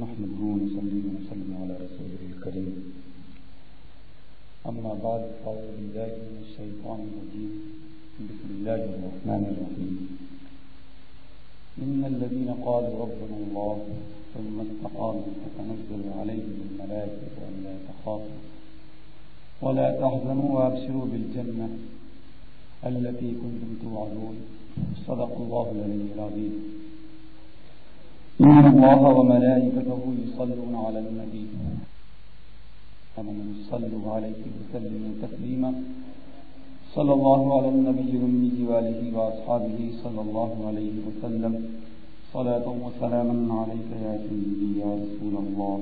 نحمده ونصلي ونسلم على رسوله الكريم. أما بعد، فأعوذ بالله من الشيطان الرجيم. بسم الله الرحمن الرحيم. إن الذين قالوا ربنا الله ثم استقاموا فتنزل عليهم الملائكة ولا تخافوا ولا تحزنوا وابشروا بالجنة التي كنتم توعدون. صدق الله العلي العظيم. إن الله وملائكته يصلون على النبي آمنوا صلوا عليه وسلموا تسليما. صلى الله على النبي الأمي وآله وأصحابه صلى الله عليه وسلم. صلاة وسلاما عليك يا سيدي يا رسول الله.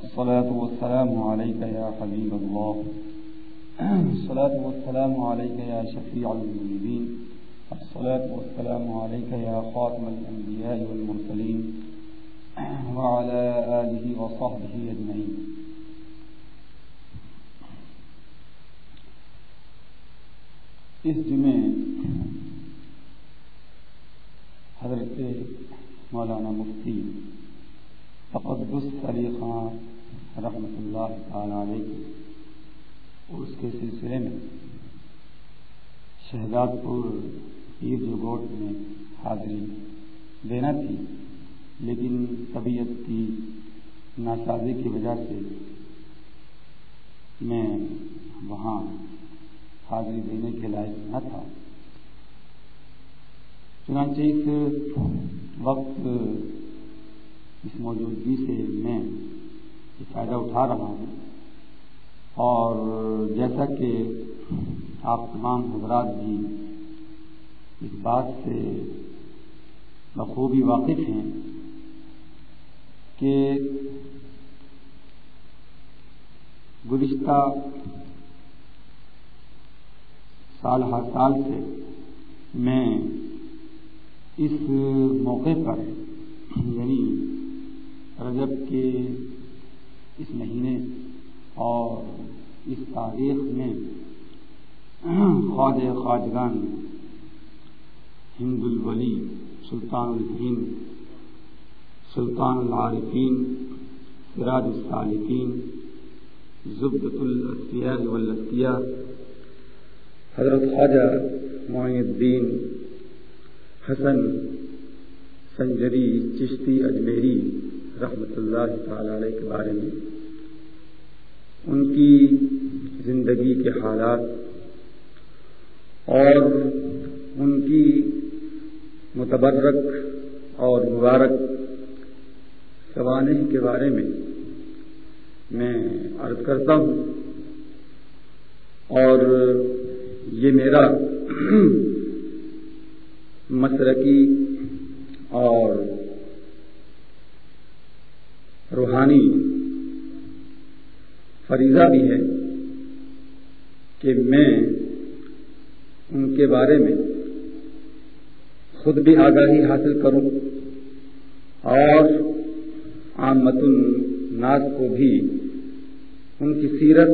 الصلاة والسلام عليك يا حبيب الله. الصلاة والسلام عليك يا شفيع المذنبين الصلاة والسلام عليك يا خاتم الأنبياء والمرسلين وعلى آله وصحبه أجمعين. اس جمعے حضرت مولانا مفتی تقدس علی خان رحمۃ اللہ تعالی علیہ اس کے سلسلے میں شہزاد پور عید گوٹ میں حاضری دینا تھی، لیکن طبیعت کی ناسازی کی وجہ سے میں وہاں حاضری دینے کے لائق نہ تھا۔ چنانچہ اس وقت اس موجودگی سے میں فائدہ اٹھا رہا ہوں۔ اور جیسا کہ آپ تمام حضرات بھی اس بات سے بخوبی واقف ہیں کہ گزشتہ سال ہر سال سے میں اس موقع پر یعنی رجب کے اس مہینے اور اس تاریخ میں خواج خواجگان ہند الولی سلطان الہند سلطان العارفین سراج الصالحین زبدۃ الاطفیاء والتیہ حضرت خواجہ معین الدین، حسن سنجری چشتی اجمیری رحمۃ اللہ تعالی علیہ کے بارے میں. ان کی زندگی کے حالات اور ان کی متبرک اور مبارک سوانح کے بارے میں میں عرض کرتا ہوں اور یہ میرا مسرکی اور روحانی فریضہ بھی ہے کہ میں ان کے بارے میں خود بھی آگاہی حاصل کروں اور عامت الناس کو بھی ان کی سیرت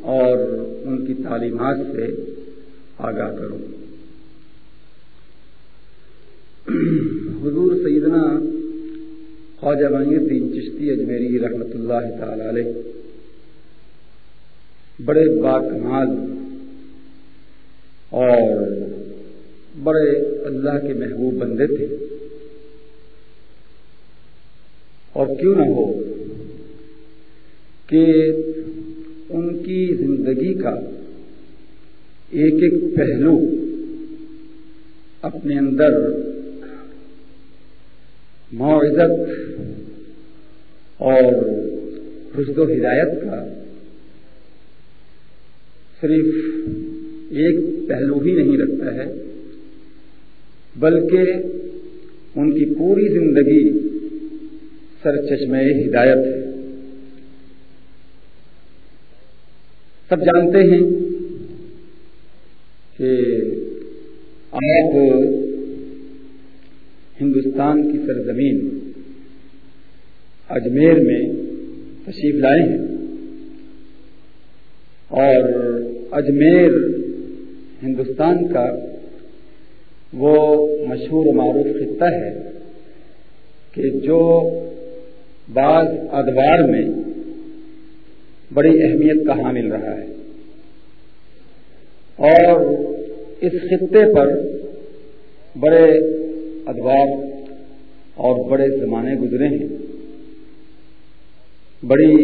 اور ان کی تعلیمات سے آگاہ کروں۔ حضور سیدنا خواجہ معین الدین چشتی اجمیری رحمۃ اللہ تعالی علیہ بڑے باکمال اور بڑے اللہ کے محبوب بندے تھے۔ اور کیوں نہ ہو کہ ان کی زندگی کا ایک ایک پہلو اپنے اندر معزت اور رشد و ہدایت کا صرف ایک پہلو ہی نہیں رکھتا ہے۔ بلکہ ان کی پوری زندگی سر چشمہ ہدایت ہے۔ سب جانتے ہیں کہ آپ ہندوستان کی سرزمین اجمیر میں تشریف لائے ہیں اور اجمیر ہندوستان کا وہ مشہور و معروف خطہ ہے کہ جو بعض ادوار میں بڑی اہمیت کا حامل رہا ہے۔ اور اس خطے پر بڑے ادوار اور بڑے زمانے گزرے ہیں۔ بڑی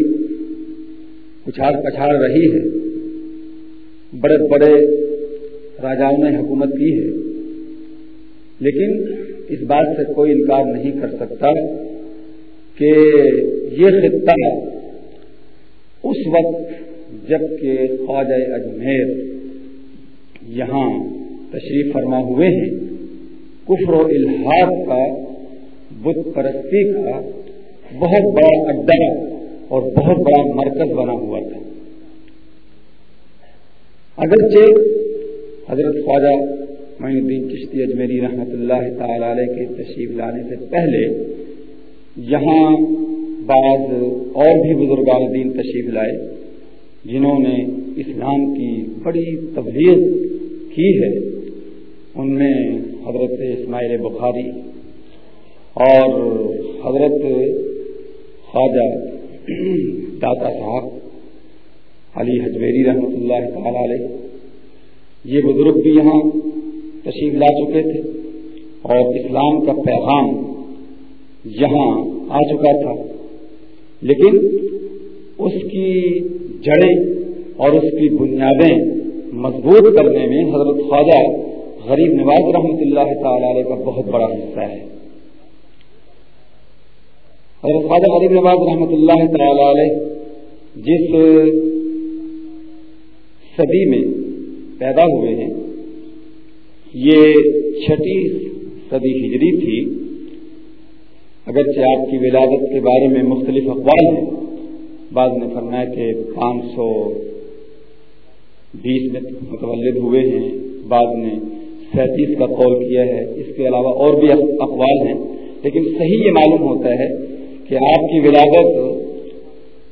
اچھال پچھاڑ رہی ہے۔ بڑے بڑے راجاؤں نے حکومت کی ہے۔ لیکن اس بات سے کوئی انکار نہیں کر سکتا کہ یہ خطہ اس وقت جبکہ خواجہ اجمیر یہاں تشریف فرما ہوئے ہیں، کفر و الحاظ کا، بت پرستی کا بہت بڑا اڈا اور بہت بڑا مرکز بنا ہوا تھا۔ اگرچہ حضرت خواجہ معین الدین چشتی اجمیری رحمت اللہ تعالی علیہ کے تشریف لانے سے پہلے یہاں بعض اور بھی بزرگان دین تشریف لائے جنہوں نے اسلام کی بڑی تبلیغ کی ہے۔ ان میں حضرت اسماعیل بخاری اور حضرت خواجہ داتا صاحب علی حجویری رحمۃ اللہ تعالی علیہ، یہ بزرگ بھی یہاں تشریف لا چکے تھے اور اسلام کا پیغام یہاں آ چکا تھا۔ لیکن اس کی جڑیں اور اس کی بنیادیں مضبوط کرنے میں حضرت خواجہ غریب نواز رحمۃ اللہ تعالی علیہ کا بہت بڑا حصہ ہے۔ حضرت خواجہ غریب نواز رحمۃ اللہ تعالی علیہ جس صدی میں پیدا ہوئے ہیں یہ چھٹی صدی ہجری تھی، اگرچہ آپ کی ولادت کے بارے میں مختلف اقوال ہیں، بعض نے فرمایا کہ پانچ سو بیس میں متولد ہوئے ہیں، بعض نے سینتیس کا قول کیا ہے، اس کے علاوہ اور بھی اقوال ہیں۔ لیکن صحیح یہ معلوم ہوتا ہے کہ آپ کی ولادت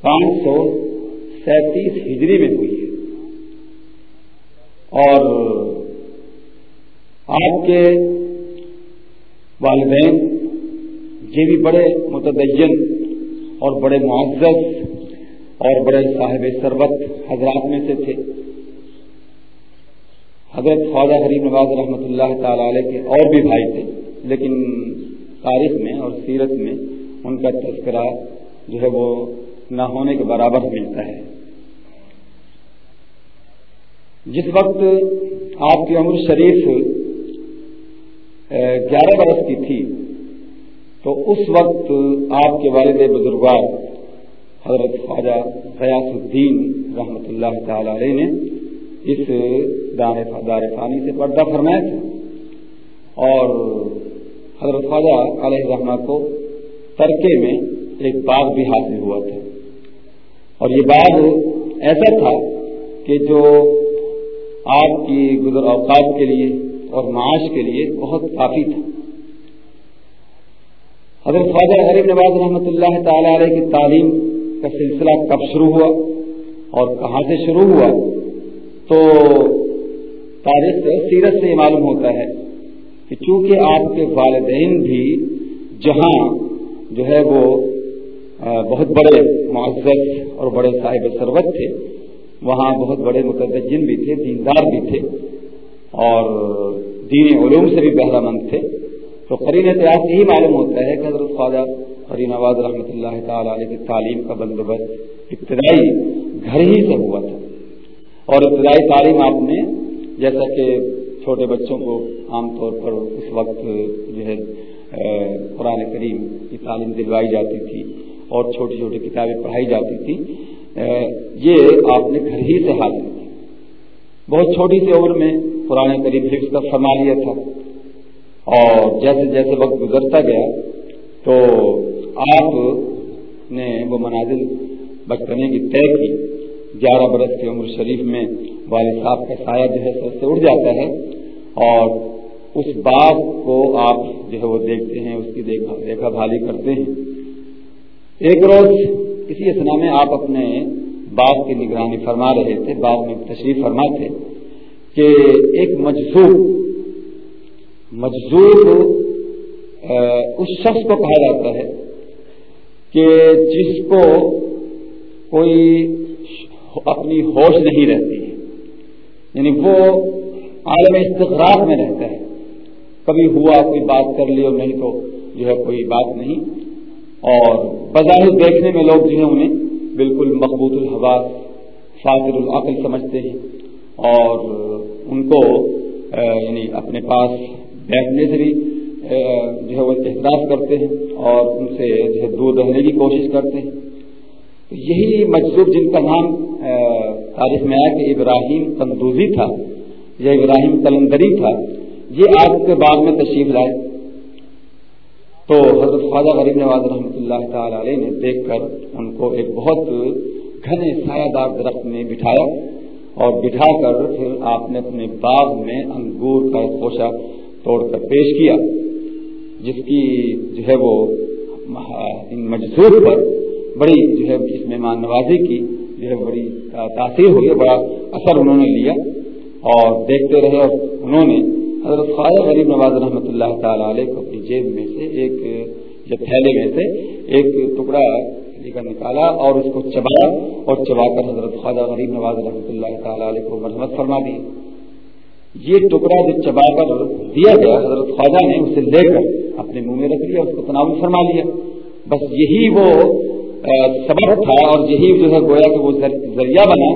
پانچ سو سینتیس ہجری میں ہوئی ہے۔ اور آپ کے والدین، یہ بھی بڑے متدین اور بڑے معزز اور بڑے صاحب سربت حضرات میں سے تھے۔ حضرت خواجہ غریب نواز رحمۃ اللہ تعالی علیہ کے اور بھی بھائی تھے، لیکن تاریخ میں اور سیرت میں ان کا تذکرہ جو ہے وہ نہ ہونے کے برابر ملتا ہے۔ جس وقت آپ کی عمر شریف گیارہ برس کی تھی، تو اس وقت آپ کے والد بزرگوار حضرت خواجہ غیاس الدین رحمۃ اللہ تعالی علیہ نے اس دار فانی سے پردہ فرمایا تھا۔ اور حضرت خواجہ علیہ رحمہ کو ترکے میں ایک باغ بھی حاصل ہوا تھا۔ اور یہ باغ ایسا تھا کہ جو آپ کی گزر اوقات کے لیے اور معاش کے لیے بہت کافی تھا۔ حضرت خواجہ غریب نواز رحمۃ اللہ تعالی علیہ کی تعلیم کا سلسلہ کب شروع ہوا اور کہاں سے شروع ہوا تو تاریخ سیرت سے یہ معلوم ہوتا ہے کہ چونکہ آپ کے والدین بھی جہاں جو ہے وہ بہت بڑے معزز اور بڑے صاحب سربت تھے، وہاں بہت بڑے متدجن بھی تھے، دیندار بھی تھے اور دینی علوم سے بھی بہرہ مند تھے۔ تو قرین احتیاط یہی معلوم ہوتا ہے کہ حضرت خواجہ قری نواز رحمۃ اللہ تعالی علیہ کی تعلیم کا بندوبست ابتدائی گھر ہی سے ہوا تھا۔ اور ابتدائی تعلیم آپ نے جیسا کہ چھوٹے بچوں کو عام طور پر اس وقت جو ہے قرآن کریم کی تعلیم دلوائی جاتی تھی اور چھوٹی چھوٹی کتابیں پڑھائی جاتی تھی۔ یہ آپ نے گھر ہی سے حاصل کی۔ بہت چھوٹی سی عمر میں قرآن قریب حفظ کا فرما لیا تھا۔ اور جیسے جیسے وقت گزرتا گیا تو آپ نے وہ منازل بچپنے کی طے کی۔ گیارہ برس کی عمر شریف میں والد صاحب کا سایہ جو ہے سر سے اڑ جاتا ہے اور اس باغ کو آپ جو ہے وہ دیکھتے ہیں، اس کی دیکھا بھالی کرتے ہیں۔ ایک روز اسی اسنا میں آپ اپنے باغ کی نگرانی فرما رہے تھے باغ میں تشریف فرما تھے۔ کہ ایک مجذوب مجذوب اس شخص کو کہا جاتا ہے کہ جس کو کوئی اپنی ہوش نہیں رہتی ہے یعنی وہ عالم استغراق میں رہتا ہے۔ کبھی ہوا، کوئی بات کر لی اور نہیں تو جو ہے کوئی بات نہیں۔ اور بظاہر دیکھنے میں لوگ جو ہے انہیں بالکل مقبوط الحباس فاطر العقل سمجھتے ہیں۔ اور ان کو یعنی اپنے پاس بیٹھنے سے بھی جو ہے وہ احساس کرتے ہیں اور ان سے جو ہے دور رہنے کی کوشش کرتے ہیں۔ تو یہی مجذوب جن کا نام تاریخ میں آیا کہ ابراہیم تندوزی تھا، یا ابراہیم کلندری تھا، یہ آج کے بعد میں تشریف لائے۔ تو حضرت خواجہ غریب نواز رحمۃ اللہ تعالی علیہ نے دیکھ کر ان کو ایک بہت گھنے سایہ دار درخت میں بٹھایا۔ اور بٹھا کر پھر آپ نے اپنے باغ میں انگور کا خوشہ توڑ کر پیش کیا، جس کی جو ہے وہ، ان مجذور پر بڑی جو ہے اس مہمان نوازی کی جو ہے بڑی تاثیر ہوئی بڑا اثر انہوں نے لیا اور دیکھتے رہے اور انہوں نے حضرت خواجہ غریب نواز رحمۃ اللہ تعالی علیہ کو اپنی جیب میں سے ایک جب تھیلے میں سے ایک ٹکڑا کا نکالا اور اس کو چبایا اور چبا کر حضرت خواجہ غریب نواز رحمۃ اللہ تعالی علیہ کو مرحمت فرما دی۔ یہ ٹکڑا جو چبا کر دیا گیا، حضرت خواجہ نے اسے لے کر اپنے منہ میں رکھ لیا، اس کو تناول فرما لیا۔ بس یہی وہ سبب تھا اور یہی جو ہے گویا کہ وہ ذریعہ بنا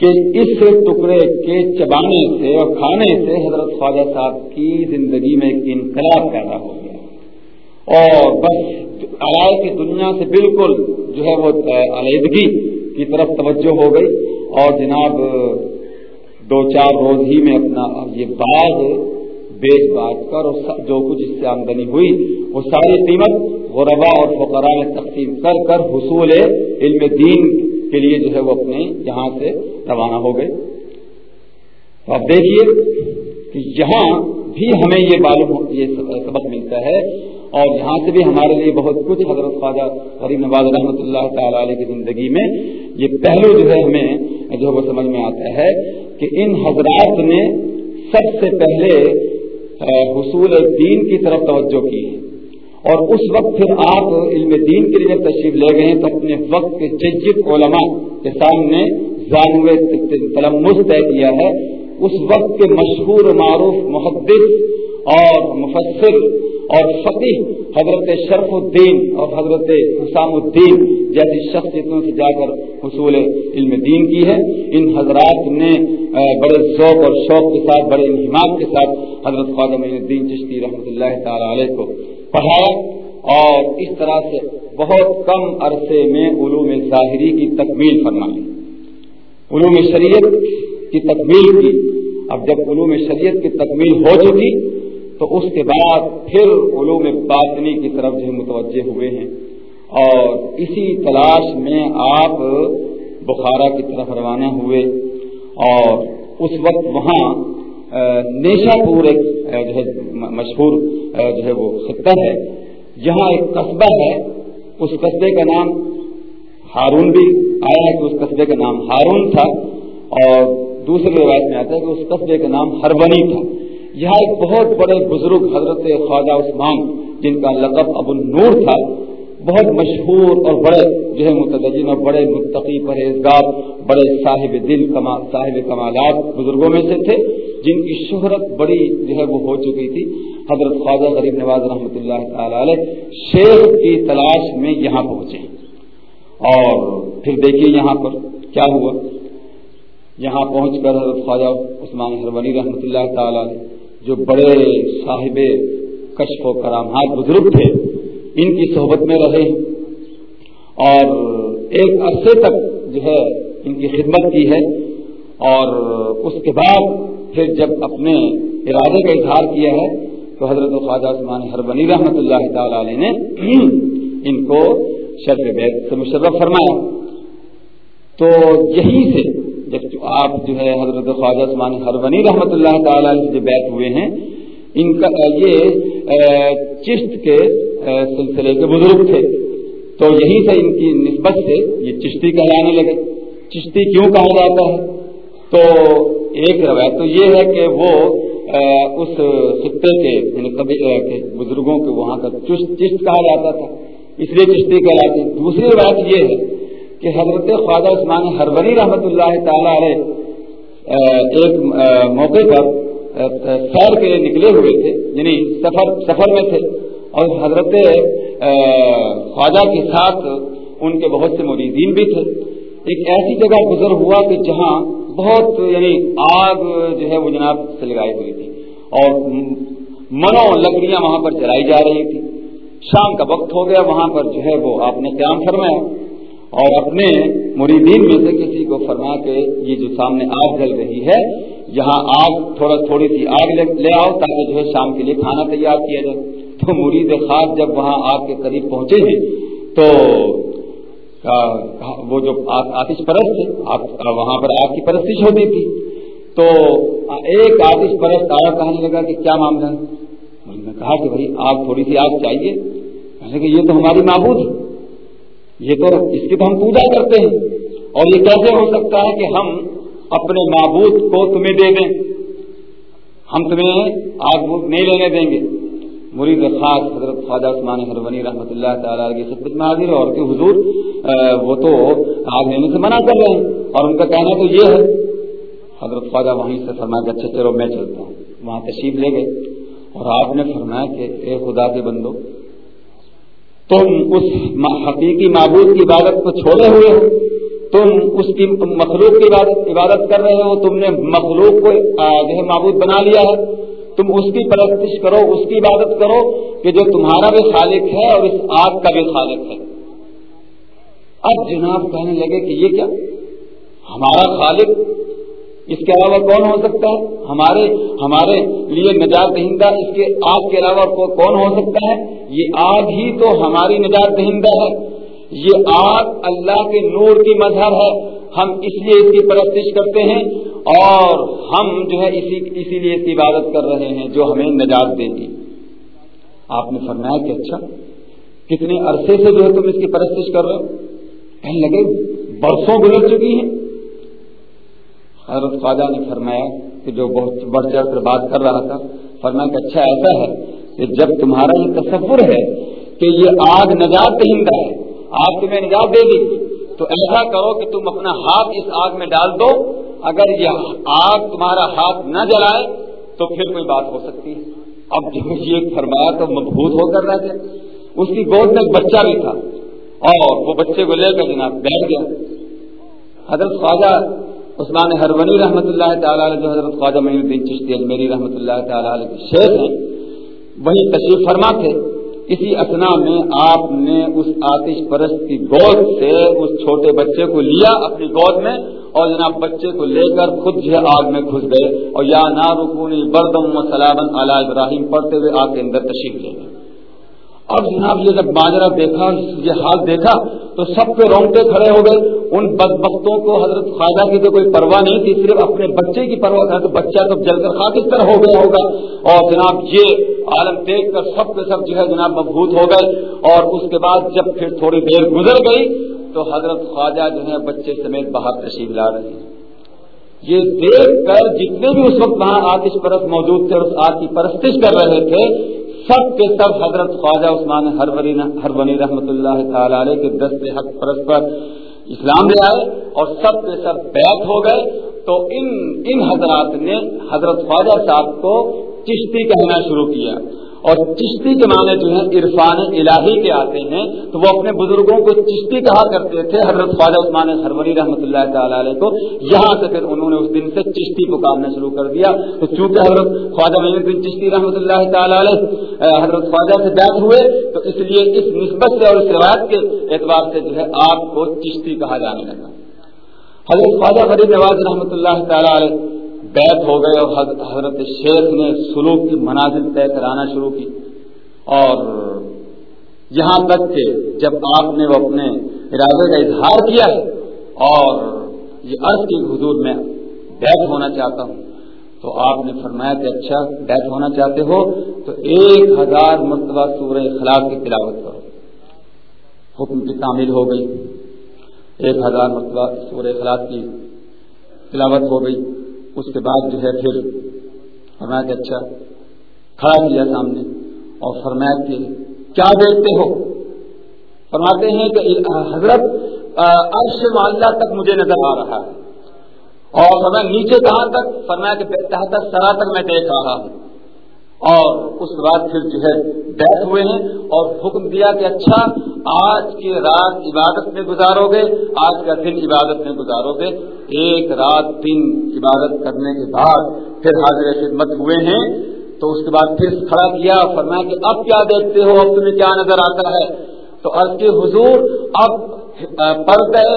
کہ اس ٹکڑے کے چبانے سے اور کھانے سے حضرت خواجہ صاحب کی زندگی میں ایک انقلاب پیدا ہو گیا۔ اور بس علائے کی دنیا سے بالکل جو ہے وہ علیحدگی کی طرف توجہ ہو گئی۔ اور جناب، دو چار روز ہی میں اپنا یہ باغ بیچ باٹ کر اور جو کچھ اس سے آمدنی ہوئی، وہ ساری قیمت غربا اور فقرا میں تقسیم کر کر حصول علم دین کے لیے جو ہے وہ اپنے یہاں سے روانہ ہو گئے۔ تو آپ دیکھیے کہ یہاں بھی ہمیں یہ معلوم یہ سبق ملتا ہے اور یہاں سے بھی ہمارے لیے بہت کچھ حضرت خواجہ غریب نواز رحمۃ اللہ تعالی علیہ کی زندگی میں، یہ پہلو جو ہے ہمیں جو وہ سمجھ میں آتا ہے کہ ان حضرات نے سب سے پہلے حصول دین کی طرف توجہ کی۔ ہے اور اس وقت پھر آپ علم دین کے لیے جب تشریف لے گئے ہیں، تو اپنے وقت کے ججد علماء کے سامنے جانوے تلمز طے کیا ہے۔ اس وقت کے مشہور معروف محدث اور مفسر اور فقیح حضرت شرف الدین اور حضرت حسام الدین جیسی شخصیتوں سے جا کر حصول علم دین کی ہے۔ ان حضرات نے بڑے ذوق اور شوق کے ساتھ، بڑے انہمام کے ساتھ حضرت خواجہ الدین چشتی رحمۃ اللہ تعالی علیہ کو پڑھایا اور اس طرح سے بہت کم عرصے میں علوم ظاہری کی تکمیل فرمائی۔ علوم شریعت کی تکمیل کی۔ اب جب علوم شریعت کی تکمیل ہو چکی تو اس کے بعد پھر علوم باطنی کی طرف جو متوجہ ہوئے ہیں۔ اور اسی تلاش میں آپ بخارا کی طرف روانہ ہوئے۔ اور اس وقت وہاں نیشا پور ایک جو ہے مشہور جو ہے، وہ خطہ ہے۔ جہاں ایک قصبہ ہے، اس قصبے کا نام ہارون بھی آیا ہے کہ اس قصبے کا نام ہارون تھا۔ اور دوسری روایت میں آتا ہے کہ اس قصبے کا نام ہربنی تھا۔ یہاں ایک بہت بڑے بزرگ حضرت خواجہ عثمان، جن کا لقب ابو نور تھا، بہت مشہور اور بڑے جو ہے متدین اور بڑے متقی پرہیزگار، بڑے صاحب دل صاحب کمالات بزرگوں میں سے تھے، جن کی شہرت بڑی جو ہے وہ ہو چکی تھی۔ حضرت خواجہ غریب نواز رحمۃ اللہ تعالی علیہ شیخ کی تلاش میں یہاں پہنچے۔ اور پھر دیکھیے یہاں پر کیا ہوا۔ یہاں پہنچ کر حضرت خواجہ عثمان ہرونی رحمۃ اللہ تعالی علیہ جو بڑے صاحب کشف و کرامات بزرگ تھے، ان کی صحبت میں رہے۔ اور ایک عرصے تک جو ہے ان کی خدمت کی ہے۔ اور اس کے بعد پھر جب اپنے ارادے کا اظہار کیا ہے، تو حضرت خواجہ عثمان ہربنی رحمۃ اللہ تعالی علیہ نے ان کو شرف بیت سے مشرف فرمایا۔ تو یہی سے آپ جو ہے حضرت خواجہ عثمان ہربنی رحمۃ اللہ تعالی علیہ سے بیت ہوئے ہیں، ان کا یہ چشت کے سلسلے کے بزرگ تھے۔ تو یہی سے ان کی نسبت سے، یہ چشتی کہلانے لگے۔ چشتی کیوں کہا جاتا ہے؟ تو ایک روایت تو یہ ہے کہ وہ اس خطے کے یعنی بزرگوں کے وہاں کا چشت کہا جاتا تھا۔ اس لیے چشتی کہلاتے دوسری بات یہ ہے کہ حضرت خواجہ عثمان ہربری رحمۃ اللہ تعالی علیہ ایک موقع پر سیر کے لیے نکلے ہوئے تھے یعنی سفر سفر میں تھے۔ اور حضرت خواجہ کے ساتھ ان کے بہت سے مریدین بھی تھے۔ ایک ایسی جگہ گزر ہوا کہ جہاں بہت یعنی آگ جو ہے وہ جناب سے لگائی ہوئی تھی۔ اور منو لکڑیاں وہاں پر جلائی جا رہی تھی۔ شام کا وقت ہو گیا، وہاں پر جو ہے وہ آپ نے قیام فرمایا۔ اور اپنے مریدین میں سے کسی کو فرما کے یہ جو سامنے آگ جل رہی ہے، یہاں آگ تھوڑا تھوڑی سی آگ لے آؤ تاکہ جو ہے شام کے لیے کھانا تیار کیا جائے۔ تو مرید خاص جب وہاں آگ کے قریب پہنچے ہیں، تو وہ جو آتش پرست تھے وہاں پر آگ کی پرستش ہوتی تھی۔ تو ایک آتش پرست آیا کہنے لگا کہ کیا معاملہ؟ ہے نے کہا کہ بھائی، آگ تھوڑی سی آگ چاہیے۔ کہنے کہ یہ تو ہماری معبود ہے۔ یہ تو اس کی تو ہم پوجا کرتے ہیں۔ اور یہ کیسے ہو سکتا ہے کہ ہم اپنے معبود کو تمہیں دے دیں؟ ہم تمہیں آگ نہیں لینے دیں گے۔ مرید خاص حضرت خواجہ عثمان حرونی رحمۃ اللہ تعالیٰ کی خدمت میں حاضر اور کہ حضور وہ تو آگ لینے سے منع کر رہے ہیں۔ اور ان کا کہنا تو یہ ہے، حضرت خواجہ وہیں سے فرمایا کہ اچھا چلو میں چلتا ہوں۔ وہاں تشریف لے گئے۔ اور آپ نے فرمایا کہ اے خدا کے بندو تم اس حقیقی معبود کی عبادت کو چھوڑے ہوئے ہو، تم اس کی مخلوق کی عبادت عبادت کر رہے ہو، تم نے مخلوق کو جو ہے معبود بنا لیا ہے۔ تم اس کی پرستش کرو، اس کی عبادت کرو کہ جو تمہارا بھی خالق ہے اور اس آگ کا بھی خالق ہے۔ اب جناب کہنے لگے کہ یہ کیا؟ ہمارا خالق اس کے علاوہ کون ہو سکتا ہے؟ ہمارے ہمارے لیے نجات دہندہ اس کے آگ کے علاوہ کون ہو سکتا ہے؟ یہ آگ ہی تو ہماری نجات دہندہ ہے۔ یہ آگ اللہ کے نور کی مظہر ہے۔ ہم اس لیے اس کی پرستش کرتے ہیں اور ہم جو ہے اسی اسی لیے اس کی عبادت کر رہے ہیں جو ہمیں نجات دے گی آپ نے فرمایا کہ اچھا کتنے عرصے سے جو ہے تم اس کی پرستش کر رہے ہو؟ کہنے لگے برسوں گزر چکی ہیں۔ حضرت خواجہ نے فرمایا کہ جو بہت بڑھ چڑھ کر بات کر رہا تھا، فرمایا کہ اچھا ایسا ہے کہ جب تمہارا یہ تصور ہے کہ یہ آگ نجات دہندہ ہے آگ تمہیں نجات دے گی تو ایسا کرو کہ تم اپنا ہاتھ اس آگ میں ڈال دو۔ اگر یہ آگ تمہارا ہاتھ نہ جلائے تو پھر کوئی بات ہو سکتی ہے۔ اب جو یہ فرمایا تو مضبوط ہو کر رہ گیا اس کی گود میں ایک بچہ بھی تھا اور وہ بچے کو لے کر جناب بیٹھ گیا۔ حضرت خواجہ عثمان ہرونی رحمۃ اللہ تعالیٰ علیہ جو حضرت خواجہ معین الدین چشتی میری رحمۃ اللہ تعالیٰ علیہ کے شیخ ہیں، وہی تشریف فرما تھے اسی اسنا میں آپ نے اس آتش پرست کی گود سے اس چھوٹے بچے کو لیا اپنی گود میں اور جناب بچے کو لے کر خود جو آگ میں گھس گئے۔ اور یا نا رکونی بردم و سلامن علی ابراہیم پڑھتے ہوئے آگ کے اندر تشریف لے گئے۔ اب جناب یہ جب ماجرا دیکھا، یہ حال دیکھا، تو سب کے رونگٹے کھڑے ہو گئے۔ ان بدبختوں کو حضرت خواجہ کی تو کوئی پرواہ نہیں تھی، صرف اپنے بچے کی پرواہ تھا، تو بچہ تو جل کر خاک اس طرح ہو گیا ہوگا۔ اور جناب، یہ عالم دیکھ کر سب کے سب جو ہے جناب مبہوت ہو گئے۔ اور اس کے بعد جب پھر تھوڑی دیر گزر گئی، تو حضرت خواجہ جو ہے بچے سمیت باہر تشریف لا رہے ہیں۔ یہ دیکھ کر جتنے بھی اس وقت وہاں آتش پرست موجود تھے اس آگ کی پرستش کر رہے تھے سب کے سب حضرت خواجہ عثمان ہر بنی رحمۃ اللہ تعالی علیہ کے دست حق پرست پر اسلام لے آئے اور سب کے سب بیت ہو گئے۔ تو ان ان حضرات نے حضرت خواجہ صاحب کو چشتی کہنا شروع کیا۔ اور چشتی کے معنی جو ہیں، عرفان الہی کے آتے ہیں، تو وہ اپنے بزرگوں کو چشتی کہا کرتے تھے، حضرت خواجہ عثمان ہربری رحمۃ اللہ تعالی علیہ کو، یہاں سے پھر انہوں نے اس دن سے چشتی کو کامنا شروع کر دیا۔ تو چونکہ حضرت خواجہ الدین چشتی رحمۃ اللہ تعالی علیہ حضرت خواجہ سے بیت ہوئے، تو اس لیے اس نسبت سے اور اس روایت کے اعتبار سے جو ہے، آپ کو چشتی کہا جانے لگا۔ حضرت خواجہ غریب نواز رحمۃ اللہ تعالی علیہ بیت ہو گئے اور حضرت شیخ نے سلوک کی منازل طے کرانا شروع کی۔ اور یہاں تک کہ جب آپ نے وہ اپنے ارادے کا اظہار کیا ہے اور یہ عرض کی حضور میں بیت ہونا چاہتا ہوں، تو آپ نے فرمایا کہ اچھا بیت ہونا چاہتے ہو، تو ایک ہزار مرتبہ سورہ اخلاق کی تلاوت کرو۔ حکم کی تعمیل ہو گئی۔ ایک ہزار مرتبہ سورہ اخلاق کی تلاوت ہو گئی۔ اس کے بعد جو ہے پھر فرمایا کہ اچھا کھڑا کیا سامنے اور فرمایا کہ کیا دیکھتے ہو؟ فرماتے ہیں کہ حضرت عرش معلّہ تک مجھے نظر آ رہا ہے اور فرمایا، نیچے کہاں تک؟ فرمایا کہ تحت سرا تک میں دیکھ رہا ہوں۔ اور اس کے بعد پھر جو ہے بیٹھ ہوئے ہیں اور حکم دیا کہ اچھا آج کی رات عبادت میں گزارو گے، آج کا دن عبادت میں گزارو گے۔ ایک رات دن عبادت کرنے کے بعد پھر حاضر خدمت ہوئے ہیں۔ تو اس کے بعد پھر کھڑا کیا، فرمایا کہ اب کیا دیکھتے ہو؟ اب تمہیں کیا نظر آتا ہے؟ تو عرض کے حضور، اب پردے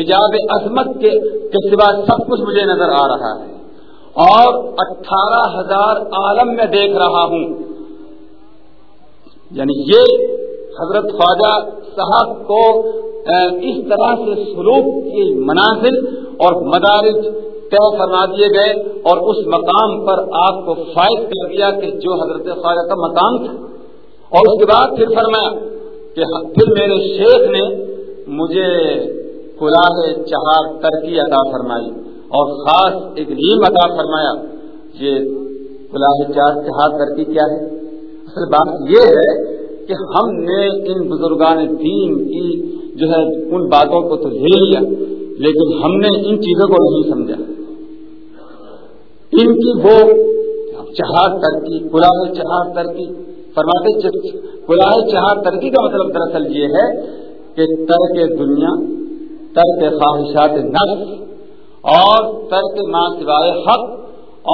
حجاب عظمت کے سوا سب کچھ مجھے نظر آ رہا ہے۔ اور اٹھارہ ہزار عالم میں دیکھ رہا ہوں۔ یعنی یہ حضرت خواجہ صاحب کو اس طرح سے سلوک کی منازل اور مدارج طے فرما دیے گئے اور اس مقام پر آپ کو فائد کر دیا کہ جو حضرت خواجہ کا مقام تھا۔ اور اس کے بعد پھر فرمایا کہ پھر میرے شیخ نے مجھے کلاح چہار ترکی عطا فرمائی۔ اور خاص ایک نیم عطا فرمایا یہ فلاح چار چہار کرتی کیا ہے؟ اصل بات یہ ہے کہ ہم نے ان بزرگان دین کی جو ہے ان باتوں کو تو لے لیا، لیکن ہم نے ان چیزوں کو نہیں سمجھا۔ ان کی وہ چہار ترکی کلاح چہار ترکی فرماتے کلاح چہار ترکی کا مطلب دراصل یہ ہے کہ ترک دنیا، ترک خواہشات نفس اور ترک ماں سوائے حق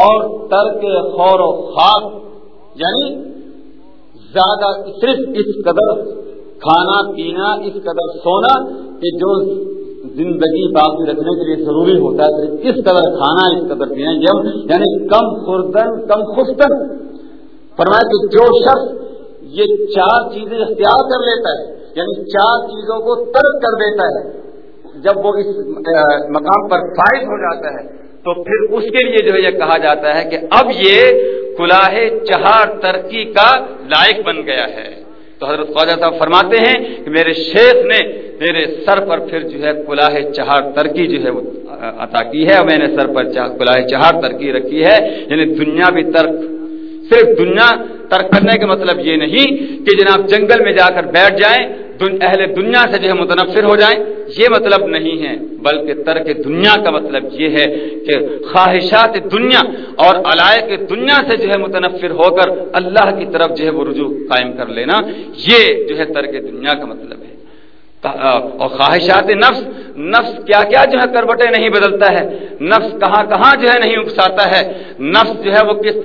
اور ترک خور و خاک یعنی زیادہ صرف اس قدر کھانا، پینا، اس قدر سونا کہ جو زندگی باقی رکھنے کے لیے ضروری ہوتا ہے، صرف اس قدر کھانا، اس قدر پینا یعنی کم خوردن، کم خستن فرمایا کہ جو شخص یہ چار چیزیں اختیار کر لیتا ہے یعنی چار چیزوں کو ترک کر دیتا ہے جب وہ اس مقام پر فائد ہو جاتا ہے، تو پھر اس کے لیے جو ہے یہ کہا جاتا ہے کہ اب یہ کلاہ چہار ترکی کا لائق بن گیا ہے۔ تو حضرت خواجہ صاحب فرماتے ہیں کہ میرے شیخ نے میرے سر پر پھر جو ہے کلاہ چہار ترکی جو ہے عطا کی ہے میں نے سر پر کلاہ چہار ترکی رکھی ہے یعنی دنیا بھی ترک صرف دنیا ترک کرنے کا مطلب یہ نہیں کہ جناب جنگل میں جا کر بیٹھ جائیں اہل دنیا سے جو ہے متنفر ہو جائیں۔ یہ مطلب نہیں ہے، بلکہ ترک دنیا کا مطلب یہ ہے کہ خواہشات دنیا اور علائق دنیا سے جو ہے متنفر ہو کر اللہ کی طرف جو ہے وہ رجوع قائم کر لینا۔ یہ جو ہے ترک دنیا کا مطلب ہے۔ اور خواہشات نفس نفس کیا کیا جو ہے کروٹیں نہیں بدلتا ہے، نفس کہاں کہاں جو ہے نہیں اکساتا ہے، نفس جو ہے وہ کس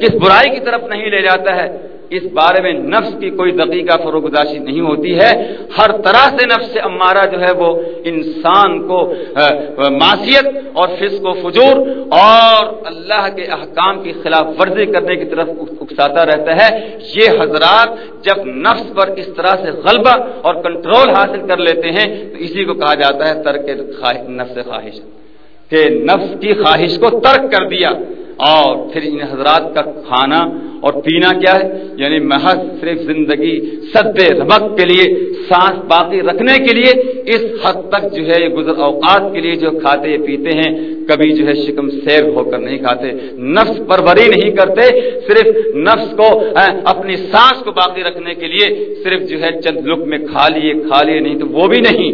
کس برائی کی طرف نہیں لے جاتا ہے اس بارے میں نفس کی کوئی دقیقہ فروغداشی نہیں ہوتی ہے۔ ہر طرح سے نفس سے امارہ جو ہے وہ انسان کو معاشیت اور فسق و فجور اور اللہ کے احکام کی خلاف ورزی کرنے کی طرف اکساتا رہتا ہے۔ یہ حضرات جب نفس پر اس طرح سے غلبہ اور کنٹرول حاصل کر لیتے ہیں تو اسی کو کہا جاتا ہے ترک نفس خواہش۔ کہ نفس کی خواہش کو ترک کر دیا اور پھر ان حضرات کا کھانا اور پینا کیا ہے؟ یعنی محض صرف زندگی، سد ربق کے لیے، سانس باقی رکھنے کے لیے، اس حد تک جو ہے گزر اوقات کے لیے جو کھاتے پیتے ہیں، کبھی جو ہے شکم سیر ہو کر نہیں کھاتے، نفس پروری نہیں کرتے، صرف نفس کو اپنی سانس کو باقی رکھنے کے لیے، صرف جو ہے چند لک میں کھا لیے کھا لیے، نہیں تو وہ بھی نہیں۔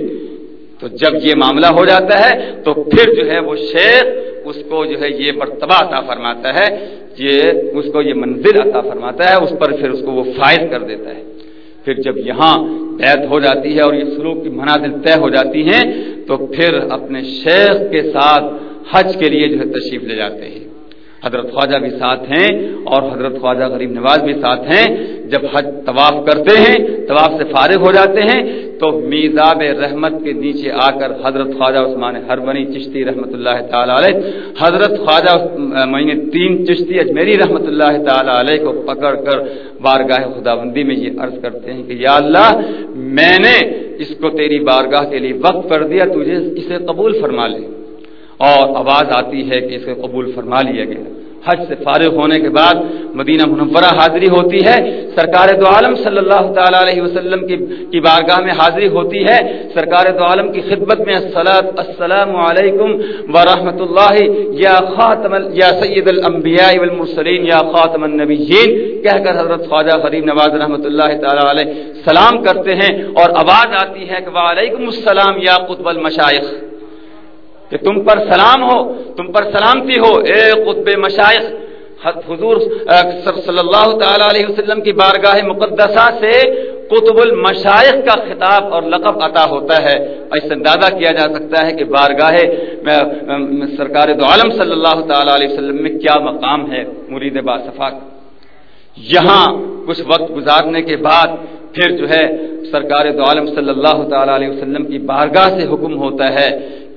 تو جب یہ معاملہ ہو جاتا ہے تو پھر جو ہے وہ شیر اس کو جو ہے یہ مرتبہ عطا فرماتا ہے، یہ اس کو یہ منزل عطا فرماتا ہے، اس پر پھر اس کو وہ فائد کر دیتا ہے۔ پھر جب یہاں بیت ہو جاتی ہے اور یہ سلوک کی منازل طے ہو جاتی ہیں، تو پھر اپنے شیخ کے ساتھ حج کے لیے جو ہے تشریف لے جاتے ہیں۔ حضرت خواجہ بھی ساتھ ہیں اور حضرت خواجہ غریب نواز بھی ساتھ ہیں۔ جب حج طواف کرتے ہیں، طواف سے فارغ ہو جاتے ہیں تو میزاب رحمت کے نیچے آ کر حضرت خواجہ عثمان ہر بنی چشتی رحمت اللہ تعالی علیہ، حضرت خواجہ مہینے تین چشتی اجمیری رحمت اللہ تعالی علیہ کو پکڑ کر بارگاہ خدا بندی میں یہ عرض کرتے ہیں کہ یا اللہ، میں نے اس کو تیری بارگاہ کے لیے وقت کر دیا، تجھے اسے قبول فرما لے۔ اور آواز آتی ہے کہ اسے قبول فرما لیا گیا۔ حج سے فارغ ہونے کے بعد مدینہ منورہ حاضری ہوتی ہے۔ سرکار دو عالم صلی اللہ تعالی علیہ وسلم کی کی بارگاہ میں حاضری ہوتی ہے۔ سرکار دو عالم کی خدمت میں السلام علیکم ورحمۃ اللہ یا خاتم یا سید الانبیاء والمرسلین، یا خاتم النبیین۔ کہہ کر حضرت خواجہ غریب نواز رحمۃ اللہ تعالی علیہ سلام کرتے ہیں اور آواز آتی ہے کہ وعلیکم السلام یا قطب المشائخ۔ کہ تم پر سلام ہو، تم پر سلامتی ہو۔ اے قطب مشائق حضور صلی اللہ تعالی علیہ وسلم کی بارگاہ مقدسہ سے قطب المشائق کا خطاب اور لقب عطا ہوتا ہے۔ ایسا اندازہ کیا جا سکتا ہے کہ بارگاہ سرکار دو عالم صلی اللہ تعالی علیہ وسلم میں کیا مقام ہے، مرید باصفا یہاں کچھ وقت گزارنے کے بعد پھر جو ہے سرکار دو عالم صلی اللہ تعالی علیہ وسلم کی بارگاہ سے حکم ہوتا ہے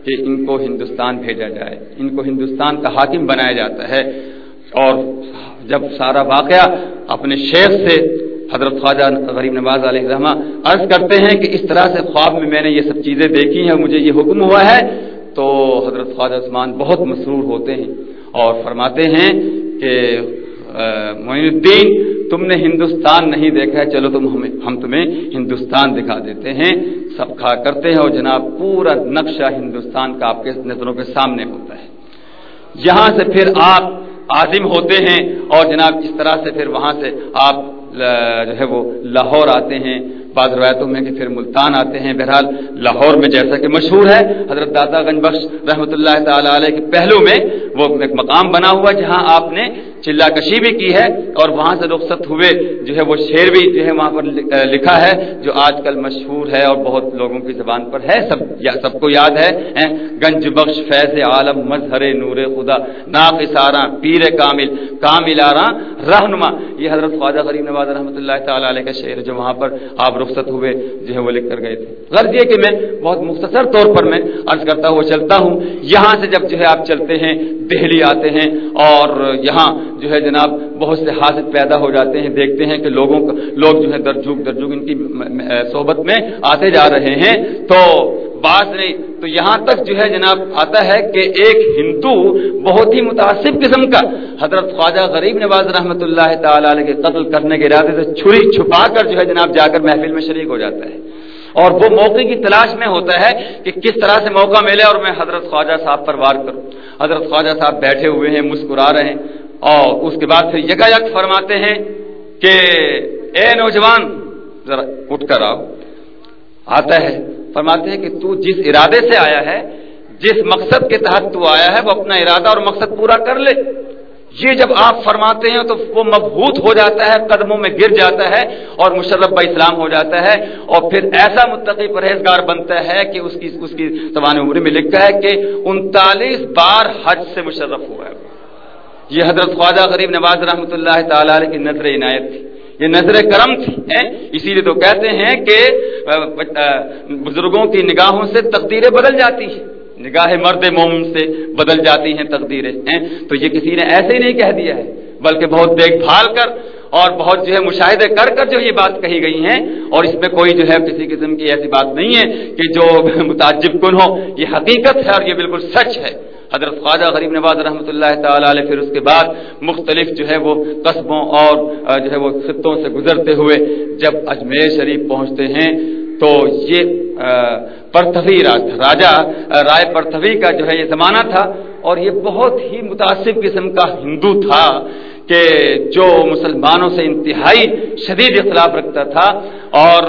کہ ان کو ہندوستان بھیجا جائے۔ ان کو ہندوستان کا حاکم بنایا جاتا ہے۔ اور جب سارا واقعہ اپنے شیخ سے حضرت خواجہ غریب نواز علیہ رحمٰ عرض کرتے ہیں کہ اس طرح سے خواب میں میں نے یہ سب چیزیں دیکھی ہیں مجھے یہ حکم ہوا ہے، تو حضرت خواجہ عثمان بہت مسرور ہوتے ہیں اور فرماتے ہیں کہ معین الدین تم نے ہندوستان نہیں دیکھا ہے، چلو تم ہمیں ہم تمہیں ہندوستان دکھا دیتے ہیں۔ سب کھا کرتے ہیں اور جناب، پورا نقشہ ہندوستان کا آپ کے نظروں کے سامنے ہوتا ہے۔ یہاں سے پھر آپ عازم ہوتے ہیں اور جناب، اس طرح سے پھر وہاں سے آپ جو ہے وہ لاہور آتے ہیں۔ بعض روایتوں میں کہ پھر ملتان آتے ہیں۔ بہرحال لاہور میں جیسا کہ مشہور ہے، حضرت دادا گنج بخش رحمۃ اللہ تعالی علیہ کے پہلو میں وہ ایک مقام بنا ہوا جہاں آپ نے چلا کشی بھی کی ہے اور وہاں سے رخصت ہوئے جو ہے وہ شعر بھی جو ہے وہاں پر لکھا ہے، جو آج کل مشہور ہے اور بہت لوگوں کی زبان پر ہے، سب یا سب کو یاد ہے گنج بخش فیض عالم، مظہر نور خدا ناقصارا پیر کامل کامل آرا، رہنما۔ یہ حضرت خواجہ غریب نواز رحمۃ اللہ تعالی علیہ کا شعر جو وہاں پر آپ رخصت ہوئے جو ہے وہ لکھ کر گئے تھے۔ غرض یہ کہ میں بہت مختصر طور پر میں عرض کرتا ہوں چلتا ہوں۔ یہاں سے جب جو ہے آپ چلتے ہیں، دہلی آتے ہیں اور یہاں جو ہے جناب بہت سے حاصل پیدا ہو جاتے ہیں، دیکھتے ہیں کہ لوگوں کا لوگ جو ہے درجوگ درجوگ ان کی صحبت میں آتے جا رہے ہیں۔ تو بات نہیں، تو یہاں تک جو ہے جناب آتا ہے کہ ایک ہندو بہت ہی متاثر قسم کا حضرت خواجہ غریب نواز رحمۃ اللہ تعالی علیہ کے قتل کرنے کے ارادے سے چھری چھپا کر جو ہے جناب جا کر محفل میں شریک ہو جاتا ہے۔ اور وہ موقع کی تلاش میں ہوتا ہے کہ کس طرح سے موقع ملے اور میں حضرت خواجہ صاحب پر وار کروں۔ حضرت خواجہ صاحب بیٹھے ہوئے ہیں، مسکرا رہے ہیں۔ اور اس کے بعد پھر یکا یک فرماتے ہیں کہ اے نوجوان، ذرا اٹھ کر آؤ۔ آتا ہے، فرماتے ہیں کہ تو جس ارادے سے آیا ہے، جس مقصد کے تحت تو آیا ہے، وہ اپنا ارادہ اور مقصد پورا کر لے۔ یہ جب آپ فرماتے ہیں تو وہ مبہوت ہو جاتا ہے، قدموں میں گر جاتا ہے اور مشرف با اسلام ہو جاتا ہے۔ اور پھر ایسا متقی پرہیزگار بنتا ہے کہ اس کی اس کی زبان عمر میں لکھا ہے کہ انتالیس بار حج سے مشرف ہوا ہے۔ یہ حضرت خواجہ غریب نواز رحمۃ اللہ تعالی علیہ کی نظر عنایت تھی۔ یہ نظر کرم تھی اسی لیے تو کہتے ہیں کہ بزرگوں کی نگاہوں سے تقدیریں بدل جاتی ہیں۔ نگاہ مرد مومن سے بدل جاتی ہیں تقدیریں تو یہ کسی نے ایسے ہی نہیں کہہ دیا ہے، بلکہ بہت دیکھ بھال کر اور بہت جو ہے مشاہدے کر کر جو یہ بات کہی گئی ہیں۔ اور اس میں کوئی جو ہے کسی قسم کی ایسی بات نہیں ہے کہ جو متعجب کن ہو یہ حقیقت ہے اور یہ بالکل سچ ہے۔ حضرت خواجہ غریب نواز رحمۃ اللہ تعالی علیہ، پھر اس کے بعد مختلف جو ہے وہ قصبوں اور جو ہے وہ خطوں سے گزرتے ہوئے جب اجمیر شریف پہنچتے ہیں، تو یہ پرتھوی راجا رائے پرتھوی کا جو ہے یہ زمانہ تھا، اور یہ بہت ہی متاثر قسم کا ہندو تھا۔ کہ جو مسلمانوں سے انتہائی شدید اختلاف رکھتا تھا اور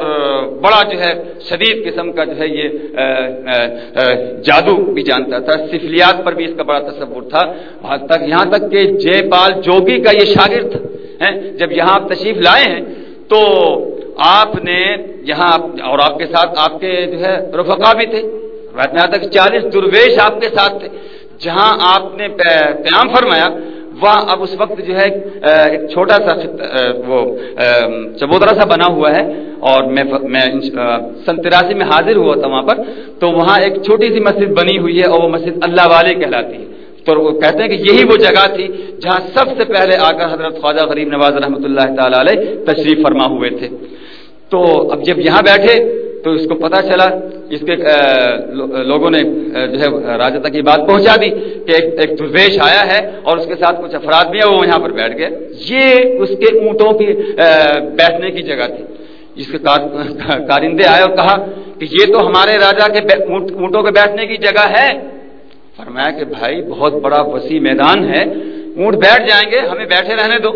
بڑا جو ہے شدید قسم کا جو ہے یہ جادو بھی جانتا تھا، سفلیات پر بھی اس کا بڑا تصور تھا۔ تک یہاں تک کہ جے پال جوگی کا یہ شاگرد تھا جب یہاں آپ تشریف لائے ہیں تو آپ نے یہاں اور آپ کے ساتھ آپ کے جو ہے رفقا بھی تھے۔ یہاں تک چالیس درویش آپ کے ساتھ تھے۔ جہاں آپ نے قیام فرمایا وہاں اب اس وقت جو ہے ایک چھوٹا سا وہ چبوترا سا بنا ہوا ہے اور میں میں سن تراسی میں حاضر ہوا تھا وہاں پر، تو وہاں ایک چھوٹی سی مسجد بنی ہوئی ہے اور وہ مسجد اللہ والے کہلاتی ہے۔ تو وہ کہتے ہیں کہ یہی وہ جگہ تھی جہاں سب سے پہلے آ کر حضرت خواجہ غریب نواز رحمۃ اللہ تعالی علیہ تشریف فرما ہوئے تھے۔ تو اب جب یہاں بیٹھے تو اس کو پتا چلا، اس کے لوگوں نے جو ہے راجا تک یہ بات پہنچا دی کہ ایک درویش آیا ہے اور اس کے ساتھ کچھ افراد بھی ہیں، وہ یہاں پر بیٹھ گئے۔ یہ اس کے اونٹوں کی بیٹھنے کی جگہ تھی۔ جس کے کارندے آئے اور کہا کہ یہ تو ہمارے راجا کے اونٹوں کے بیٹھنے کی جگہ ہے۔ فرمایا کہ بھائی، بہت بڑا وسیع میدان ہے۔ اونٹ بیٹھ جائیں گے، ہمیں بیٹھے رہنے دو۔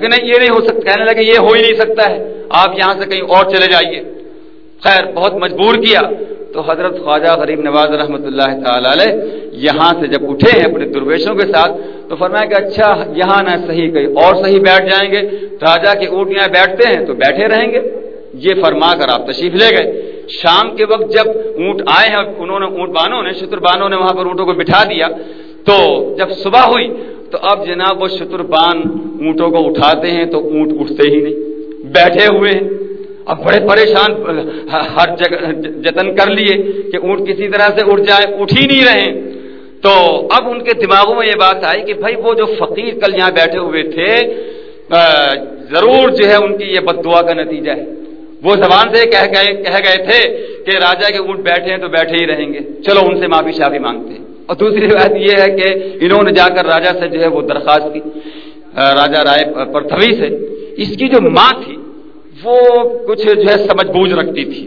کہ نہیں، یہ نہیں ہو سکتا۔ کہنے لگے، یہ ہو ہی نہیں سکتا ہے۔ آپ یہاں سے کہیں اور چلے جائیے۔ خیر، بہت مجبور کیا۔ تو حضرت خواجہ غریب نواز رحمۃ اللہ تعالی علیہ یہاں سے جب اٹھے ہیں اپنے درویشوں کے ساتھ، تو فرمایا کہ اچھا یہاں نہ صحیح، کہیں اور صحیح بیٹھ جائیں گے۔ راجا کے اونٹ بیٹھتے ہیں تو بیٹھے رہیں گے۔ یہ فرما کر آپ تشریف لے گئے۔ شام کے وقت جب اونٹ آئے ہیں، انہوں نے اونٹ بانوں نے شتر بانوں نے وہاں پر اونٹوں کو بٹھا دیا۔ تو جب صبح ہوئی، تو اب جناب وہ شتر بان اونٹوں کو اٹھاتے ہیں تو اونٹ اٹھتے ہی نہیں۔ بیٹھے ہوئے ہیں۔ اب بڑے پریشان، ہر جگہ جتن کر لیے کہ اونٹ کسی طرح سے اٹھ جائے، اٹھ ہی نہیں رہے۔ تو اب ان کے دماغوں میں یہ بات آئی کہ بھائی وہ جو فقیر کل یہاں بیٹھے ہوئے تھے ضرور جو ہے ان کی یہ بد دعا کا نتیجہ ہے۔ وہ زبان سے کہہ گئے کہہ گئے تھے کہ راجا کے اونٹ بیٹھے ہیں تو بیٹھے ہی رہیں گے۔ چلو ان سے معافی شافی مانگتے ہیں۔ اور دوسری بات یہ ہے کہ انہوں نے جا کر راجا سے جو ہے وہ درخواست کی۔ راجا رائے پرتھوی سے۔ اس کی جو ماں تھی وہ کچھ جو ہے سمجھ بوجھ رکھتی تھی۔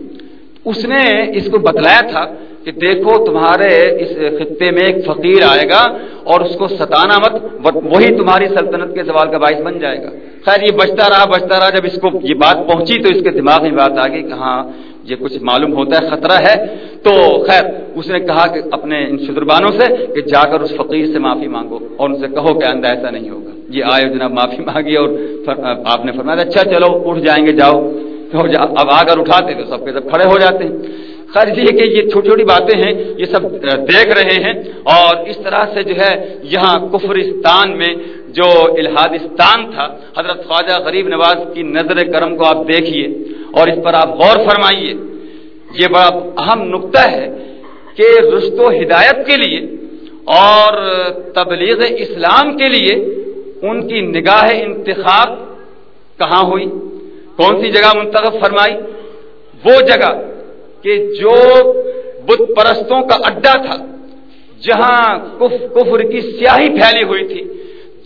اس نے اس کو بتلایا تھا کہ دیکھو تمہارے اس خطے میں ایک فقیر آئے گا اور اس کو ستانا مت وہی تمہاری سلطنت کے سوال کا باعث بن جائے گا۔ خیر، یہ بچتا رہا بچتا رہا۔ جب اس کو یہ بات پہنچی تو اس کے دماغ میں بات آ گئی کہ ہاں یہ کچھ معلوم ہوتا ہے، خطرہ ہے۔ تو خیر، اس نے کہا کہ اپنے ان شدربانوں سے کہ جا کر اس فقیر سے معافی مانگو اور ان سے کہو کہ اندھا ایسا نہیں ہوگا۔ یہ آئے جناب معافی مانگی اور آپ نے فرمایا اچھا چلو، اٹھ جائیں گے، جاؤ۔ اب آ کر اٹھاتے تو سب کے سب کھڑے ہو جاتے ہیں۔ خیر یہ کہ یہ چھوٹی چھوٹی باتیں ہیں، یہ سب دیکھ رہے ہیں۔ اور اس طرح سے جو ہے، یہاں کفرستان میں جو الحادستان تھا، حضرت خواجہ غریب نواز کی نظر کرم کو آپ دیکھیے۔ اور اس پر آپ غور فرمائیے، یہ بڑا اہم نقطہ ہے کہ رشت و ہدایت کے لیے اور تبلیغ اسلام کے لیے ان کی نگاہ انتخاب کہاں ہوئی؟ کون سی جگہ منتخب فرمائی؟ وہ جگہ کہ جو بت پرستوں کا اڈا تھا، جہاں کف، کفر کی سیاہی پھیلی ہوئی تھی،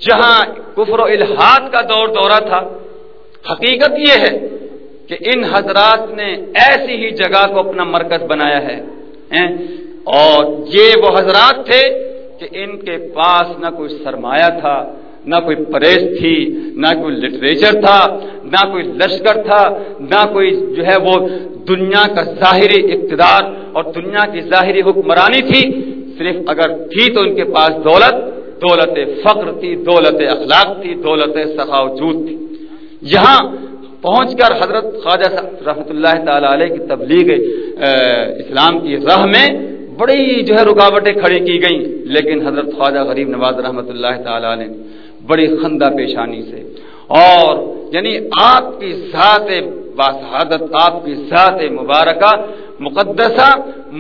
جہاں کفر و الحاد کا دور دورہ تھا۔ حقیقت یہ ہے کہ ان حضرات نے ایسی ہی جگہ کو اپنا مرکز بنایا ہے اور یہ وہ حضرات تھے کہ ان کے پاس نہ کوئی سرمایہ تھا، نہ کوئی پریس تھی، نہ کوئی لٹریچر تھا، نہ کوئی لشکر تھا، نہ کوئی جو ہے وہ دنیا کا ظاہری اقتدار اور دنیا کی ظاہری حکمرانی تھی۔ صرف اگر تھی تو ان کے پاس دولت دولت فقر تھی، دولت اخلاق تھی، دولت سخاوجود تھی۔ یہاں پہنچ کر حضرت خواجہ رحمۃ اللہ تعالی علیہ کی تبلیغ اسلام کی راہ میں بڑی جو ہے رکاوٹیں کھڑی کی گئیں۔ لیکن حضرت خواجہ غریب نواز رحمۃ اللہ تعالی علیہ بڑی خندہ پیشانی سے، اور یعنی آپ کی ذات باسعادت آپ کی ذات مبارکہ، مقدسہ،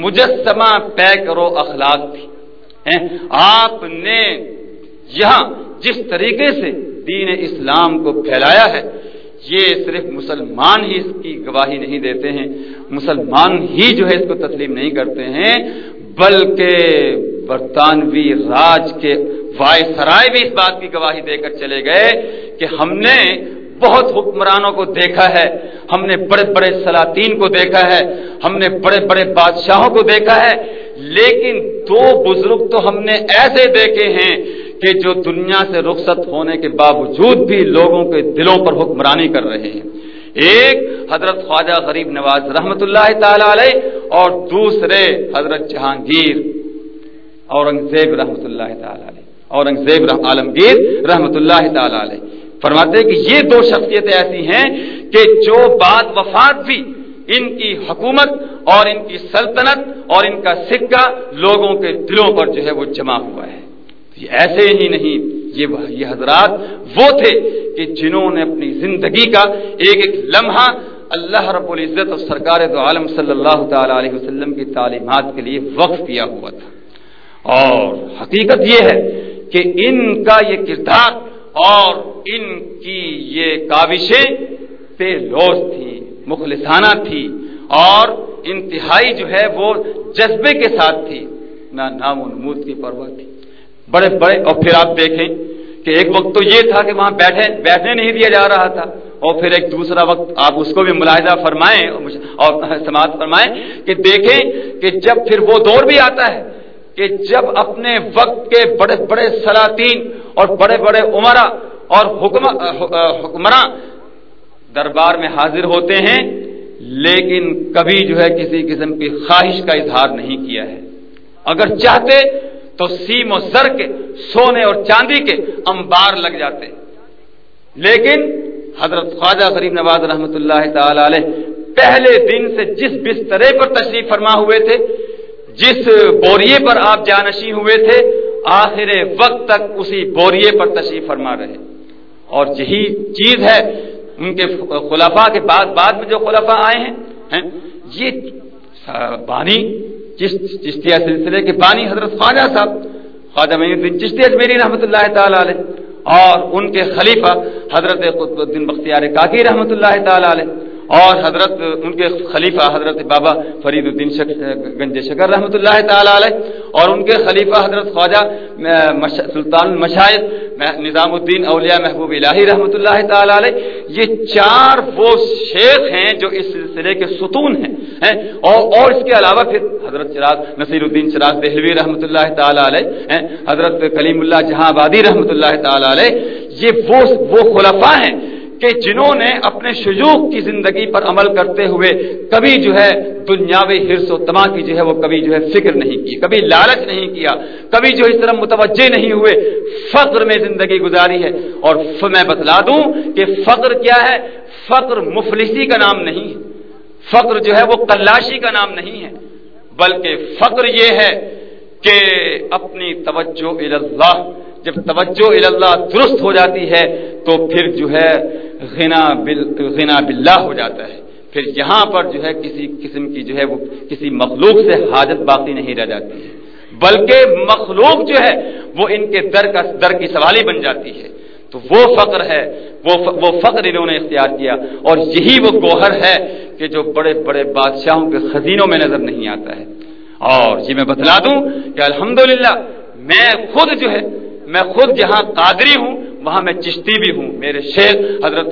مجسمہ پے کرو اخلاق تھی۔ آپ نے یہاں جس طریقے سے دین اسلام کو پھیلایا ہے یہ صرف مسلمان ہی اس کی گواہی نہیں دیتے ہیں۔ مسلمان ہی جو ہے اس کو تسلیم نہیں کرتے ہیں، بلکہ برطانوی راج کے وائس سرائے بھی اس بات کی گواہی دے کر چلے گئے کہ ہم نے بہت حکمرانوں کو دیکھا ہے، ہم نے بڑے بڑے سلاطین کو دیکھا ہے، ہم نے بڑے بڑے بادشاہوں کو دیکھا ہے، لیکن دو بزرگ تو ہم نے ایسے دیکھے ہیں کہ جو دنیا سے رخصت ہونے کے باوجود بھی لوگوں کے دلوں پر حکمرانی کر رہے ہیں۔ ایک حضرت خواجہ غریب نواز رحمت اللہ تعالی علیہ اور دوسرے حضرت جہانگیر اورنگزیب رحمت اللہ تعالی علیہ۔ اورنگزیب عالمگیر رحمت اللہ تعالی علیہ۔ فرماتے کہ یہ دو شخصیتیں ایسی ہیں کہ جو بعد وفات بھی ان کی حکومت اور ان کی سلطنت اور ان کا سکہ لوگوں کے دلوں پر جو ہے وہ جمع ہوا ہے۔ یہ ایسے ہی نہیں، یہ حضرات وہ تھے کہ جنہوں نے اپنی زندگی کا ایک ایک لمحہ اللہ رب العزت اور سرکار دو عالم صلی اللہ تعالی علیہ وسلم کی تعلیمات کے لیے وقف کیا ہوا تھا۔ اور حقیقت یہ ہے کہ ان کا یہ کردار اور ان کی یہ کاوشیں بے لوز تھی مخلصانہ تھی اور انتہائی جو ہے وہ جذبے کے ساتھ تھی نہ نام و نمود کی پرواہ تھی۔ بڑے بڑے اور پھر آپ دیکھیں کہ ایک وقت تو یہ تھا کہ وہاں بیٹھے بیٹھنے نہیں دیا جا رہا تھا اور پھر ایک دوسرا وقت آپ اس کو بھی ملاحظہ فرمائیں اور سماعت فرمائیں کہ دیکھیں کہ جب پھر وہ دور بھی آتا ہے کہ جب اپنے وقت کے بڑے بڑے سلاطین اور بڑے بڑے عمرا اور حکمراں دربار میں حاضر ہوتے ہیں، لیکن کبھی جو ہے کسی قسم کی خواہش کا اظہار نہیں کیا ہے۔ اگر چاہتے تو سیم و زر کے، سونے اور چاندی کے انبار لگ جاتے۔ لیکن حضرت خواجہ غریب نواز رحمۃ اللہ تعالی علیہ پہلے دن سے جس بسترے پر تشریف فرما ہوئے تھے، جس بوریے پر آپ جانشی ہوئے تھے، آخر وقت تک اسی بوریے پر تشریف فرما رہے۔ اور یہی چیز ہے، ان کے خلافا کے بعد بعد میں جو خلافا آئے ہیں یہ بانی چشتیہ سلسلے کے بانی حضرت خواجہ صاحب، خواجہ الدین چشتی اجمیری رحمۃ اللہ تعالی علیہ، اور ان کے خلیفہ حضرت قطب الدین بختیار کاکی رحمۃ اللہ تعالی علیہ اور حضرت ان کے خلیفہ حضرت بابا فرید الدین گنج شکر رحمۃ اللہ تعالی علیہ اور ان کے خلیفہ حضرت خواجہ سلطان المشاہد نظام الدین اولیاء محبوب الہی رحمۃ اللہ تعالی علیہ، یہ چار وہ شیخ ہیں جو اس سلسلے کے ستون ہیں اور اور اس کے علاوہ پھر حضرت چراغ نصیر الدین چراغ دہلوی رحمۃ اللہ تعالی علیہ حضرت کلیم اللہ جہاں آبادی رحمۃ اللہ تعالی علیہ، یہ وہ وہ خلفاء ہیں کہ جنہوں نے اپنے شجوع کی زندگی پر عمل کرتے ہوئے کبھی جو ہے دنیاوی حرص و تما کی جو ہے وہ کبھی جو ہے فکر نہیں کی، کبھی لالچ نہیں کیا، کبھی جو اس طرح متوجہ نہیں ہوئے، فقر میں زندگی گزاری ہے۔ اور میں بتلا دوں کہ فقر کیا ہے؟ فقر مفلسی کا نام نہیں ہے۔ فقر جو ہے وہ کلاشی کا نام نہیں ہے۔ بلکہ فقر یہ ہے کہ اپنی توجہ اللہ، جب توجہ اللہ درست ہو جاتی ہے تو پھر جو ہے غنا بل غنا باللہ ہو جاتا ہے۔ پھر یہاں پر جو ہے کسی قسم کی جو ہے وہ کسی مخلوق سے حاجت باقی نہیں رہ جاتی۔ ہے بلکہ مخلوق جو ہے وہ ان کے در کا، در کی سوالی بن جاتی ہے۔ تو وہ فقر ہے، وہ وہ فقر انہوں نے اختیار کیا۔ اور یہی وہ گوہر ہے کہ جو بڑے بڑے بادشاہوں کے خزینوں میں نظر نہیں آتا ہے۔ اور یہ میں بتلا دوں کہ الحمدللہ میں خود جو ہے، میں خود جہاں قادری ہوں۔ وہاں میں چشتی بھی ہوں، میرے شیخ حضرت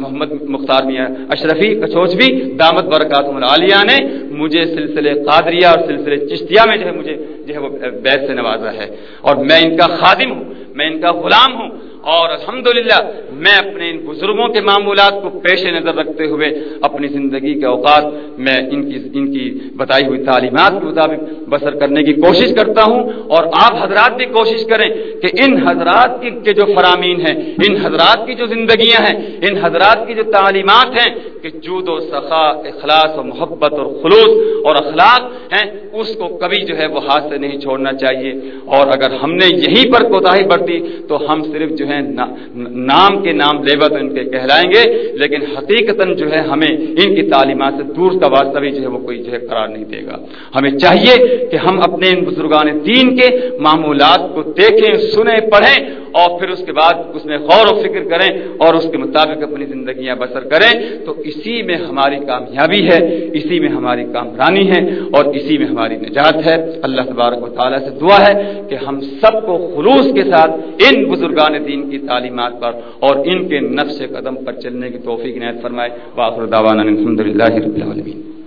محمد مختار میاں اشرفی کچوچ بھی دامت برکات عالیہ نے مجھے سلسلے قادریہ اور سلسلے چشتیہ میں جو ہے مجھے جو ہے وہ بیت سے نوازا ہے۔ اور میں ان کا خادم ہوں، میں ان کا غلام ہوں اور الحمدللہ میں اپنے ان بزرگوں کے معمولات کو پیش نظر رکھتے ہوئے اپنی زندگی کے اوقات میں ان کی ان کی بتائی ہوئی تعلیمات کے مطابق بسر کرنے کی کوشش کرتا ہوں اور آپ حضرات بھی کوشش کریں کہ ان حضرات کی، کے جو فرامین ہیں، ان حضرات کی جو زندگیاں ہیں، ان حضرات کی جو تعلیمات ہیں کہ جود و سخا، اخلاص و محبت اور خلوص اور اخلاق ہیں، اس کو کبھی جو ہے وہ ہاتھ سے نہیں چھوڑنا چاہیے۔ اور اگر ہم نے یہیں پر کوتاہی برتی تو ہم صرف جو ہے نام کے نام لیبر تو ان کے کہلائیں گے، لیکن حقیقت جو ہے ہمیں ان کی تعلیمات سے دور کا واسطہ بھی جو ہے وہ کوئی جو ہے قرار نہیں دے گا۔ ہمیں چاہیے کہ ہم اپنے ان بزرگان دین کے معمولات کو دیکھیں، سنیں، پڑھیں اور پھر اس کے بعد اس میں غور و فکر کریں اور اس کے مطابق اپنی زندگیاں بسر کریں، تو اسی میں ہماری کامیابی ہے، اسی میں ہماری کامرانی ہے اور اسی میں ہماری نجات ہے۔ اللہ تبارک و تعالیٰ سے دعا ہے کہ ہم سب کو خلوص کے ساتھ ان بزرگان دین کی تعلیمات پر اور ان کے نقش قدم پر چلنے کی توفیق عنایت فرمائے۔ باخر دعوانا الحمد للہ رب العالمین۔